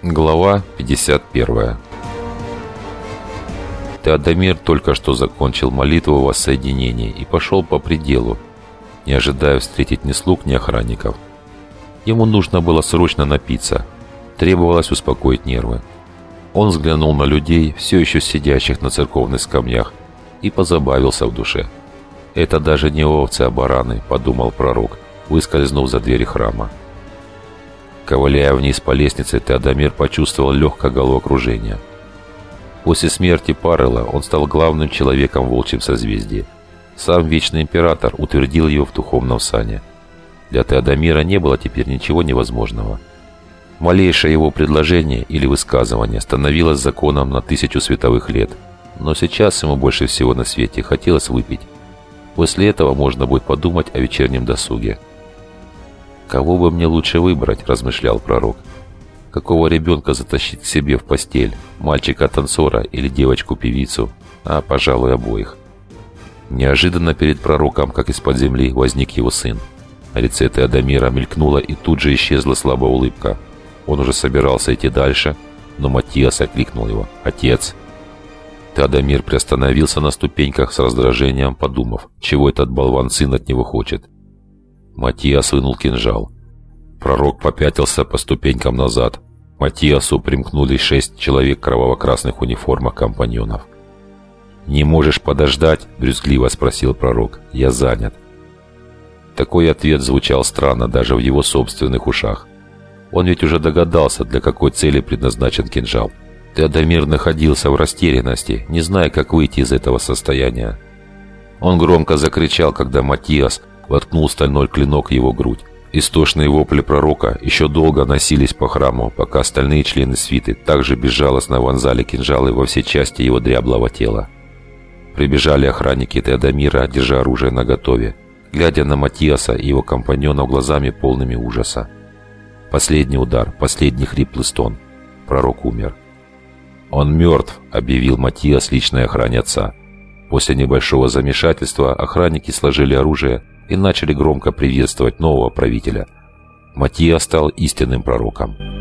Глава 51 Теодомир только что закончил молитву воссоединения и пошел по пределу, не ожидая встретить ни слуг, ни охранников. Ему нужно было срочно напиться, требовалось успокоить нервы. Он взглянул на людей, все еще сидящих на церковных скамьях, и позабавился в душе. «Это даже не овцы, а бараны», — подумал пророк, выскользнув за двери храма. Ковыляя вниз по лестнице, Теодомир почувствовал легкое головокружение. После смерти Паррелла он стал главным человеком в волчьем созвездии. Сам Вечный Император утвердил его в духовном сане. Для Теодомира не было теперь ничего невозможного. Малейшее его предложение или высказывание становилось законом на тысячу световых лет. Но сейчас ему больше всего на свете хотелось выпить. После этого можно будет подумать о вечернем досуге. «Кого бы мне лучше выбрать?» – размышлял пророк. «Какого ребенка затащить к себе в постель? Мальчика-танцора или девочку-певицу? А, пожалуй, обоих». Неожиданно перед пророком, как из-под земли, возник его сын. На лице Теодомира мелькнула и тут же исчезла слабая улыбка. Он уже собирался идти дальше, но Матиас окликнул его. «Отец!» Теодомир приостановился на ступеньках с раздражением, подумав, чего этот болван сын от него хочет. Матиас вынул кинжал. Пророк попятился по ступенькам назад. Матиасу примкнулись шесть человек кроваво-красных униформах компаньонов. «Не можешь подождать?» – брюзгливо спросил пророк. «Я занят». Такой ответ звучал странно даже в его собственных ушах. Он ведь уже догадался, для какой цели предназначен кинжал. Теодомир находился в растерянности, не зная, как выйти из этого состояния. Он громко закричал, когда Матиас воткнул стальной клинок в его грудь. Истошные вопли пророка еще долго носились по храму, пока остальные члены свиты также безжалостно вонзали кинжалы во все части его дряблого тела. Прибежали охранники Теодомира, держа оружие наготове, глядя на Матиаса и его компаньонов глазами полными ужаса. Последний удар, последний хриплый стон. Пророк умер. «Он мертв», — объявил Матиас личной охране отца. После небольшого замешательства охранники сложили оружие и начали громко приветствовать нового правителя. Матия стал истинным пророком.